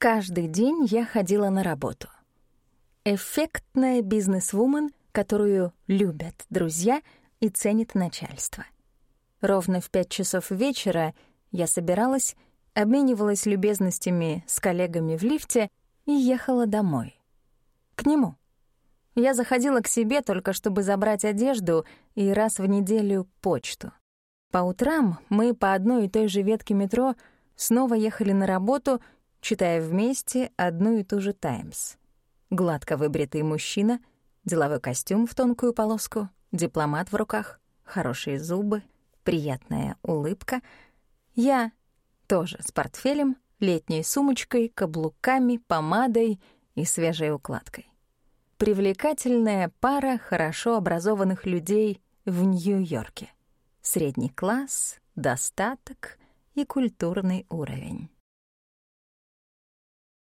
Каждый день я ходила на работу. Эффектная бизнес-вумен, которую любят друзья и ценит начальство. Ровно в пять часов вечера я собиралась, обменивалась любезностями с коллегами в лифте и ехала домой. К нему. Я заходила к себе только чтобы забрать одежду и раз в неделю почту. По утрам мы по одной и той же ветке метро снова ехали на работу, читая вместе одну и ту же «Таймс». Гладко выбритый мужчина, деловой костюм в тонкую полоску, дипломат в руках, хорошие зубы, приятная улыбка. Я тоже с портфелем, летней сумочкой, каблуками, помадой и свежей укладкой. Привлекательная пара хорошо образованных людей в Нью-Йорке. Средний класс, достаток и культурный уровень.